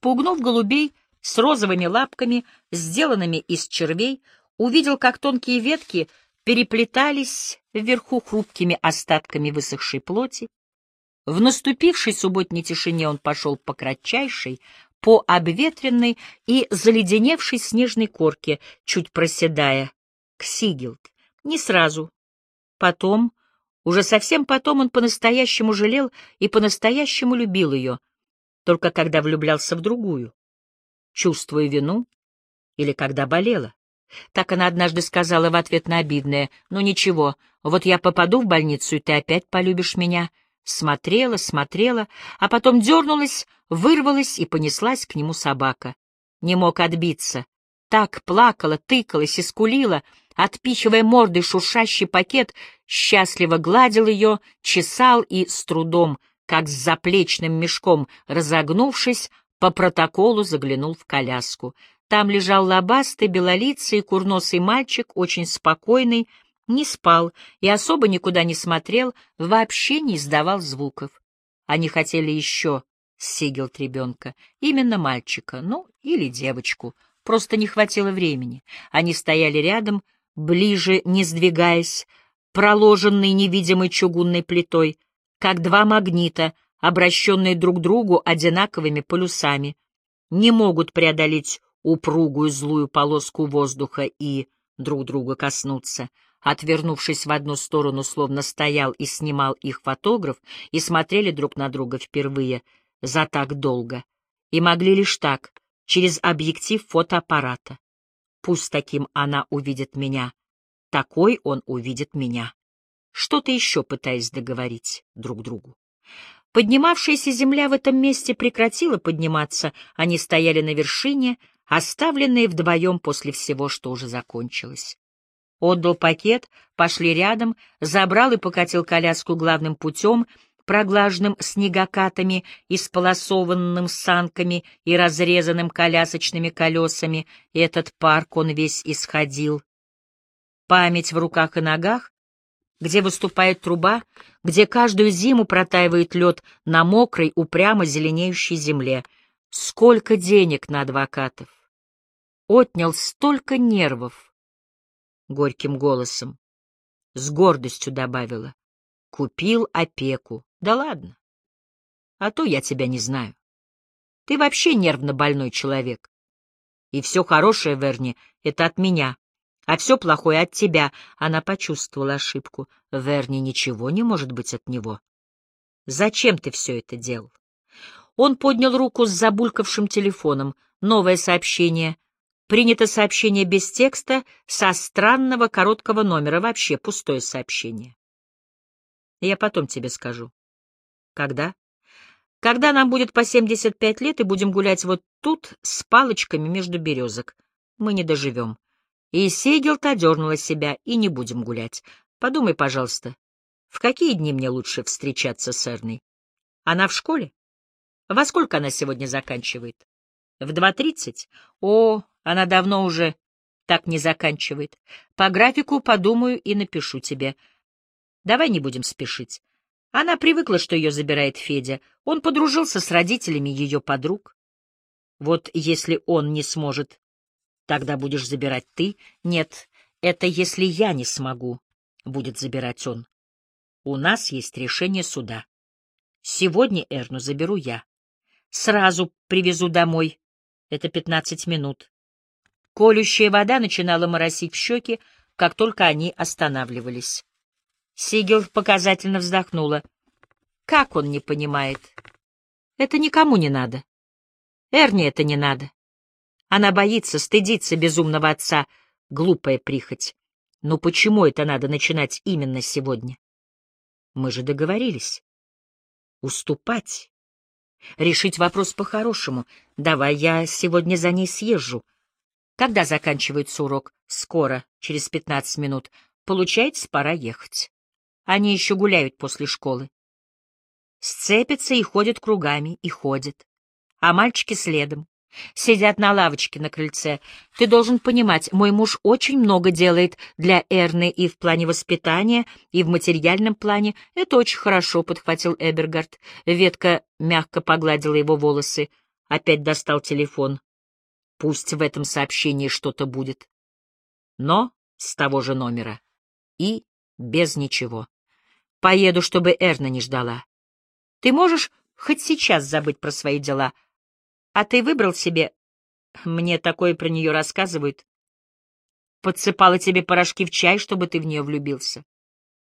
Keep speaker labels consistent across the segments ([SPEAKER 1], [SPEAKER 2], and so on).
[SPEAKER 1] Спугнув голубей с розовыми лапками, сделанными из червей, увидел, как тонкие ветки переплетались вверху хрупкими остатками высохшей плоти. В наступившей субботней тишине он пошел по кратчайшей, по обветренной и заледеневшей снежной корке, чуть проседая, к Сигилд. Не сразу. Потом, уже совсем потом он по-настоящему жалел и по-настоящему любил ее, только когда влюблялся в другую, чувствуя вину или когда болела. Так она однажды сказала в ответ на обидное, «Ну ничего, вот я попаду в больницу, и ты опять полюбишь меня». Смотрела, смотрела, а потом дернулась, вырвалась и понеслась к нему собака. Не мог отбиться. Так плакала, тыкалась и скулила, отпихивая мордой шуршащий пакет, счастливо гладил ее, чесал и с трудом, как с заплечным мешком, разогнувшись, по протоколу заглянул в коляску. Там лежал лобастый, белолицый, курносый мальчик, очень спокойный, не спал и особо никуда не смотрел, вообще не издавал звуков. Они хотели еще Сигелт ребенка, именно мальчика, ну, или девочку, просто не хватило времени. Они стояли рядом, ближе не сдвигаясь, проложенной невидимой чугунной плитой, как два магнита, обращенные друг к другу одинаковыми полюсами, не могут преодолеть упругую злую полоску воздуха и друг друга коснуться. Отвернувшись в одну сторону, словно стоял и снимал их фотограф, и смотрели друг на друга впервые за так долго, и могли лишь так, через объектив фотоаппарата. Пусть таким она увидит меня, такой он увидит меня. Что-то еще пытаясь договорить друг другу. Поднимавшаяся земля в этом месте прекратила подниматься, они стояли на вершине, оставленные вдвоем после всего, что уже закончилось. Отдал пакет, пошли рядом, забрал и покатил коляску главным путем, проглаженным снегокатами, исполосованным санками и разрезанным колясочными колесами, и этот парк он весь исходил. Память в руках и ногах, где выступает труба, где каждую зиму протаивает лед на мокрой, упрямо зеленеющей земле. Сколько денег на адвокатов! отнял столько нервов. Горьким голосом, с гордостью добавила. Купил опеку. Да ладно. А то я тебя не знаю. Ты вообще нервно больной человек. И все хорошее, Верни, это от меня, а все плохое от тебя. Она почувствовала ошибку. Верни, ничего не может быть от него. Зачем ты все это делал? Он поднял руку с забулькавшим телефоном. Новое сообщение — Принято сообщение без текста со странного короткого номера, вообще пустое сообщение. Я потом тебе скажу. Когда? Когда нам будет по 75 лет и будем гулять вот тут с палочками между березок. Мы не доживем. И Сейгелт одернула себя, и не будем гулять. Подумай, пожалуйста, в какие дни мне лучше встречаться с Эрной? Она в школе? Во сколько она сегодня заканчивает? В два тридцать? О, она давно уже так не заканчивает. По графику подумаю и напишу тебе. Давай не будем спешить. Она привыкла, что ее забирает Федя. Он подружился с родителями ее подруг. Вот если он не сможет, тогда будешь забирать ты. Нет, это если я не смогу, будет забирать он. У нас есть решение суда. Сегодня Эрну заберу я. Сразу привезу домой. Это пятнадцать минут. Колющая вода начинала моросить в щеки, как только они останавливались. Сигел показательно вздохнула. Как он не понимает? Это никому не надо. Эрни это не надо. Она боится, стыдится безумного отца, глупая прихоть. Но почему это надо начинать именно сегодня? Мы же договорились. Уступать. Решить вопрос по-хорошему. Давай я сегодня за ней съезжу. Когда заканчивается урок? Скоро, через пятнадцать минут. Получается, пора ехать. Они еще гуляют после школы. Сцепятся и ходят кругами, и ходят. А мальчики следом. Сидят на лавочке на крыльце. Ты должен понимать, мой муж очень много делает для Эрны и в плане воспитания, и в материальном плане. Это очень хорошо, — подхватил Эбергард. Ветка мягко погладила его волосы. опять достал телефон. Пусть в этом сообщении что-то будет. Но с того же номера. И без ничего. Поеду, чтобы Эрна не ждала. Ты можешь хоть сейчас забыть про свои дела. А ты выбрал себе... Мне такое про нее рассказывают. Подсыпала тебе порошки в чай, чтобы ты в нее влюбился.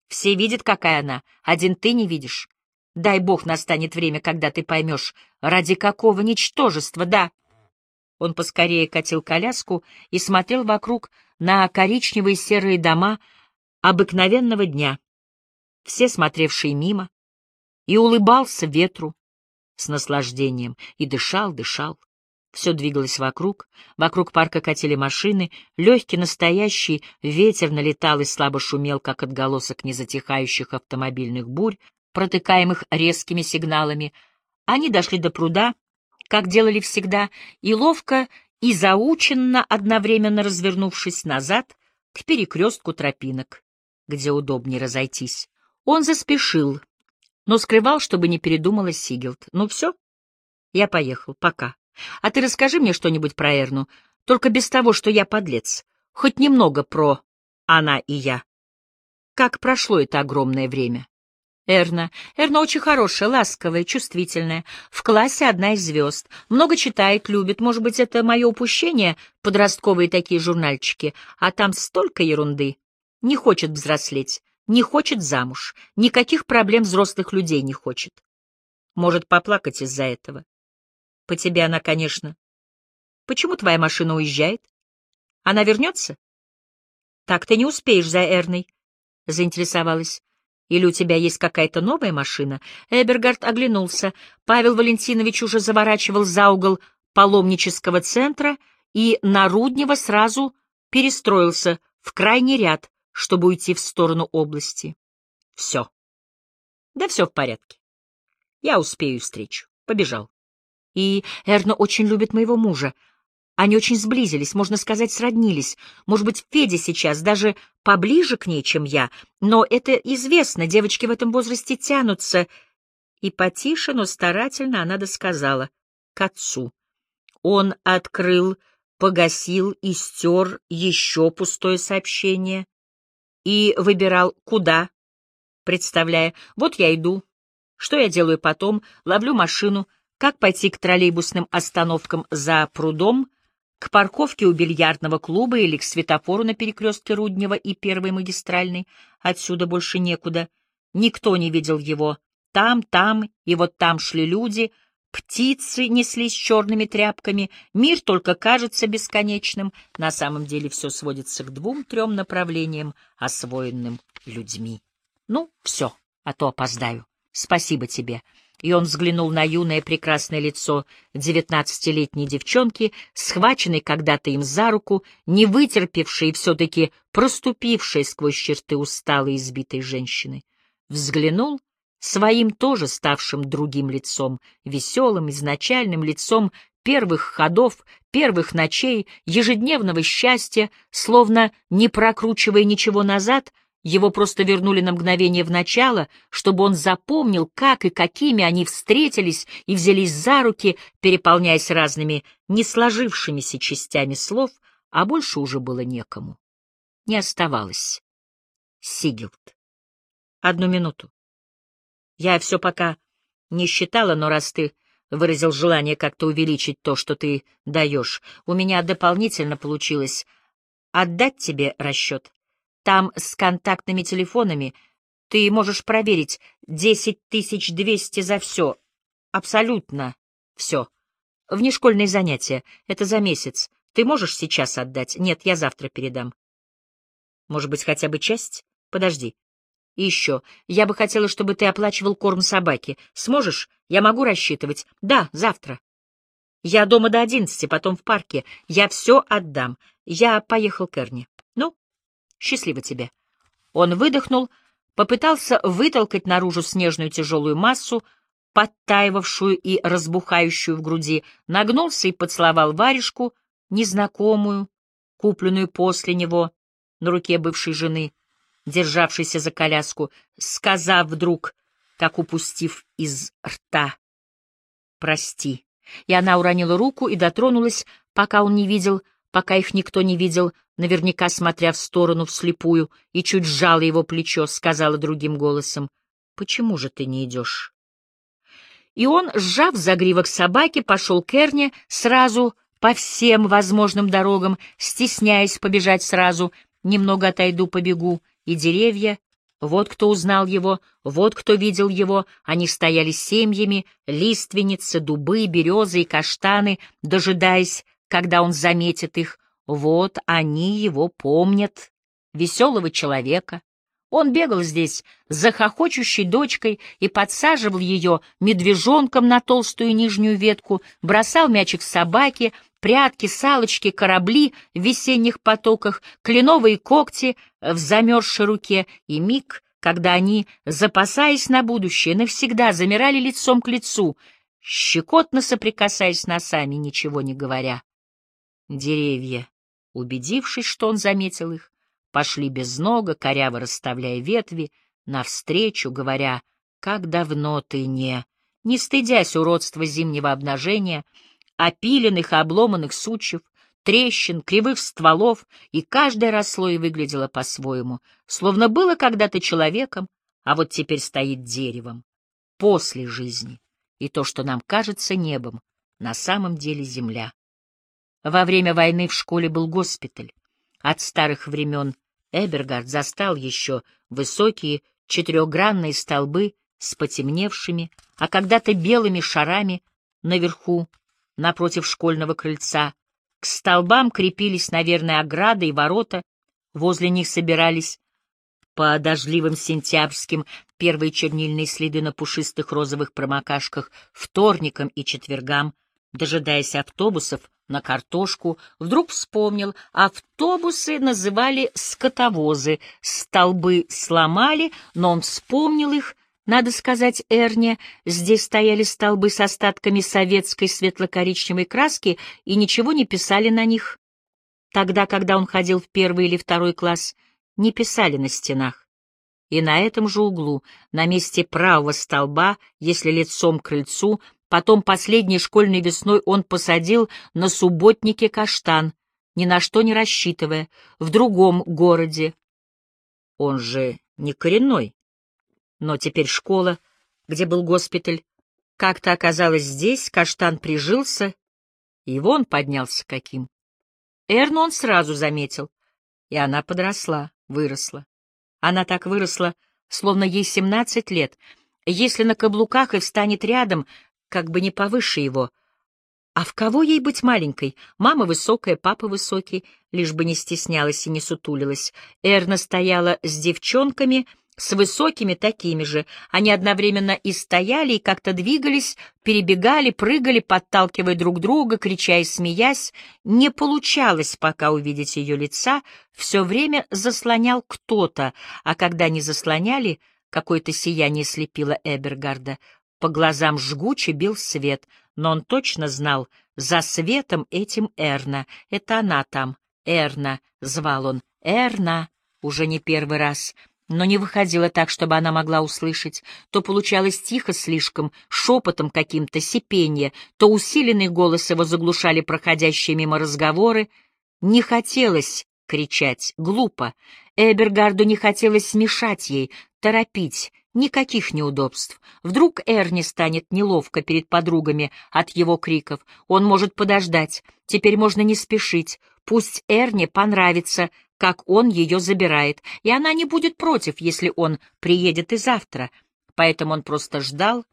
[SPEAKER 1] Все видят, какая она, один ты не видишь. Дай бог настанет время, когда ты поймешь, ради какого ничтожества, да. Он поскорее катил коляску и смотрел вокруг на коричневые серые дома обыкновенного дня, все смотревшие мимо, и улыбался ветру с наслаждением, и дышал, дышал. Все двигалось вокруг, вокруг парка катили машины, легкий настоящий ветер налетал и слабо шумел, как отголосок незатихающих автомобильных бурь, протыкаемых резкими сигналами. Они дошли до пруда, как делали всегда, и ловко и заученно, одновременно развернувшись назад к перекрестку тропинок, где удобнее разойтись. Он заспешил, но скрывал, чтобы не передумала Сигелд. «Ну все, я поехал, пока. А ты расскажи мне что-нибудь про Эрну, только без того, что я подлец. Хоть немного про она и я. Как прошло это огромное время?» Эрна. Эрна очень хорошая, ласковая, чувствительная. В классе одна из звезд. Много читает, любит. Может быть, это мое упущение, подростковые такие журнальчики. А там столько ерунды. Не хочет взрослеть. Не хочет замуж. Никаких проблем взрослых людей не хочет. Может поплакать из-за этого. По тебе она, конечно. Почему твоя машина уезжает? Она вернется? Так ты не успеешь за Эрной, — заинтересовалась. Или у тебя есть какая-то новая машина? Эбергард оглянулся. Павел Валентинович уже заворачивал за угол паломнического центра и на Руднева сразу перестроился в крайний ряд, чтобы уйти в сторону области. Все. Да все в порядке. Я успею встречу. Побежал. И Эрна очень любит моего мужа. Они очень сблизились, можно сказать, сроднились. Может быть, Федя сейчас даже поближе к ней, чем я. Но это известно, девочки в этом возрасте тянутся. И потише, но старательно она досказала. К отцу. Он открыл, погасил и стер еще пустое сообщение и выбирал, куда, представляя, вот я иду, что я делаю потом, ловлю машину, как пойти к троллейбусным остановкам за прудом, к парковке у бильярдного клуба или к светофору на перекрестке Руднева и Первой магистральной. Отсюда больше некуда. Никто не видел его. Там, там и вот там шли люди, птицы неслись черными тряпками, мир только кажется бесконечным, на самом деле все сводится к двум-трем направлениям, освоенным людьми. Ну, все, а то опоздаю. Спасибо тебе и он взглянул на юное прекрасное лицо девятнадцатилетней девчонки, схваченной когда-то им за руку, не вытерпевшей и все-таки проступившей сквозь черты усталой избитой женщины. Взглянул своим тоже ставшим другим лицом, веселым, изначальным лицом первых ходов, первых ночей, ежедневного счастья, словно не прокручивая ничего назад, его просто вернули на мгновение в начало, чтобы он запомнил, как и какими они встретились и взялись за руки, переполняясь разными не сложившимися частями слов, а больше уже было некому. Не оставалось. Сигилд. Одну минуту. Я все пока не считала, но раз ты выразил желание как-то увеличить то, что ты даешь, у меня дополнительно получилось отдать тебе расчет. Там с контактными телефонами ты можешь проверить десять тысяч двести за все. Абсолютно все. Внешкольные занятия. Это за месяц. Ты можешь сейчас отдать? Нет, я завтра передам. Может быть, хотя бы часть? Подожди. И еще. Я бы хотела, чтобы ты оплачивал корм собаки. Сможешь? Я могу рассчитывать. Да, завтра. Я дома до одиннадцати, потом в парке. Я все отдам. Я поехал к Эрне. Ну, Счастливо тебе. Он выдохнул, попытался вытолкать наружу снежную тяжелую массу, подтаивавшую и разбухающую в груди, нагнулся и поцеловал варежку, незнакомую, купленную после него, на руке бывшей жены, державшейся за коляску, сказав вдруг, как упустив из рта, «Прости, И она уронила руку и дотронулась, пока он не видел, пока их никто не видел, наверняка смотря в сторону вслепую, и чуть сжала его плечо, сказала другим голосом, «Почему же ты не идешь?» И он, сжав загривок собаки, пошел к Эрне сразу по всем возможным дорогам, стесняясь побежать сразу, немного отойду, побегу, и деревья, вот кто узнал его, вот кто видел его, они стояли семьями, лиственницы, дубы, березы и каштаны, дожидаясь, когда он заметит их. Вот они его помнят, веселого человека. Он бегал здесь за хохочущей дочкой и подсаживал ее медвежонком на толстую нижнюю ветку, бросал мячик собаке, прятки, салочки, корабли в весенних потоках, кленовые когти в замерзшей руке и миг, когда они, запасаясь на будущее, навсегда замирали лицом к лицу, щекотно соприкасаясь носами, ничего не говоря. Деревья, убедившись, что он заметил их, пошли без нога, коряво расставляя ветви, навстречу, говоря, «Как давно ты не...» не стыдясь уродства зимнего обнажения, опиленных и обломанных сучьев, трещин, кривых стволов, и каждое росло и выглядело по-своему, словно было когда-то человеком, а вот теперь стоит деревом, после жизни, и то, что нам кажется небом, на самом деле земля. Во время войны в школе был госпиталь. От старых времен Эбергард застал еще высокие четырехгранные столбы с потемневшими, а когда-то белыми шарами наверху напротив школьного крыльца. К столбам крепились, наверное, ограды и ворота, возле них собирались по дождливым сентябрьским первые чернильные следы на пушистых розовых промокашках вторникам и четвергам, дожидаясь автобусов на картошку, вдруг вспомнил, автобусы называли скотовозы, столбы сломали, но он вспомнил их, надо сказать, Эрне, здесь стояли столбы с остатками советской светло-коричневой краски и ничего не писали на них. Тогда, когда он ходил в первый или второй класс, не писали на стенах. И на этом же углу, на месте правого столба, если лицом к крыльцу, потом последней школьной весной он посадил на субботнике каштан, ни на что не рассчитывая, в другом городе. Он же не коренной. Но теперь школа, где был госпиталь, как-то оказалась здесь, каштан прижился, и вон поднялся каким. Эрну он сразу заметил, и она подросла, выросла. Она так выросла, словно ей семнадцать лет, если на каблуках и встанет рядом, как бы не повыше его. А в кого ей быть маленькой? Мама высокая, папа высокий, лишь бы не стеснялась и не сутулилась. Эрна стояла с девчонками — с высокими такими же. Они одновременно и стояли, и как-то двигались, перебегали, прыгали, подталкивая друг друга, крича и смеясь. Не получалось пока увидеть ее лица, все время заслонял кто-то, а когда не заслоняли, какое-то сияние слепило Эбергарда. По глазам жгуче бил свет, но он точно знал, за светом этим Эрна, это она там, Эрна, звал он, Эрна, уже не первый раз — но не выходило так, чтобы она могла услышать. То получалось тихо слишком, шепотом каким-то, сипенье, то усиленный голос его заглушали проходящие мимо разговоры. Не хотелось кричать, глупо. Эбергарду не хотелось смешать ей, торопить, никаких неудобств. Вдруг Эрни станет неловко перед подругами от его криков. Он может подождать, теперь можно не спешить. Пусть Эрни понравится, как он ее забирает, и она не будет против, если он приедет и завтра. Поэтому он просто ждал,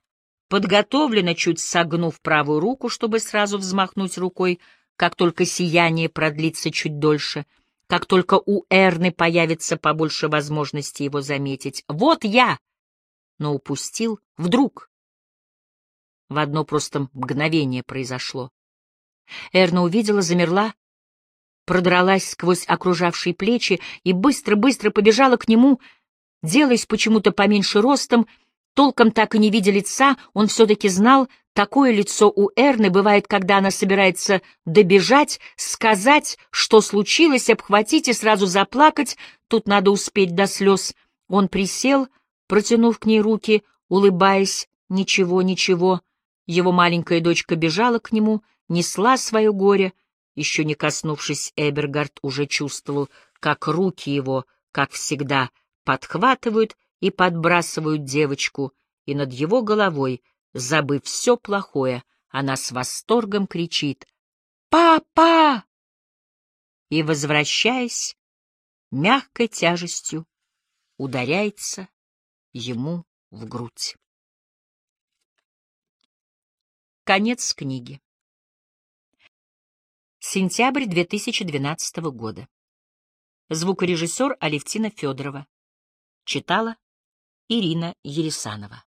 [SPEAKER 1] подготовленно чуть согнув правую руку, чтобы сразу взмахнуть рукой, как только сияние продлится чуть дольше, как только у Эрны появится побольше возможности его заметить. «Вот я!» Но упустил вдруг. В одно просто мгновение произошло. Эрна увидела, замерла, продралась сквозь окружавшие плечи и быстро-быстро побежала к нему, делаясь почему-то поменьше ростом, толком так и не видя лица, он все-таки знал, такое лицо у Эрны бывает, когда она собирается добежать, сказать, что случилось, обхватить и сразу заплакать, тут надо успеть до слез. Он присел, протянув к ней руки, улыбаясь, ничего, ничего, Его маленькая дочка бежала к нему, несла свое горе. Еще не коснувшись, Эбергард уже чувствовал, как руки его, как всегда, подхватывают и подбрасывают девочку, и над его головой, забыв все плохое, она с восторгом кричит «Папа!» и, возвращаясь, мягкой тяжестью ударяется ему в грудь. Конец книги. Сентябрь 2012 года. Звукорежиссер Алевтина Федорова. Читала Ирина Ересанова.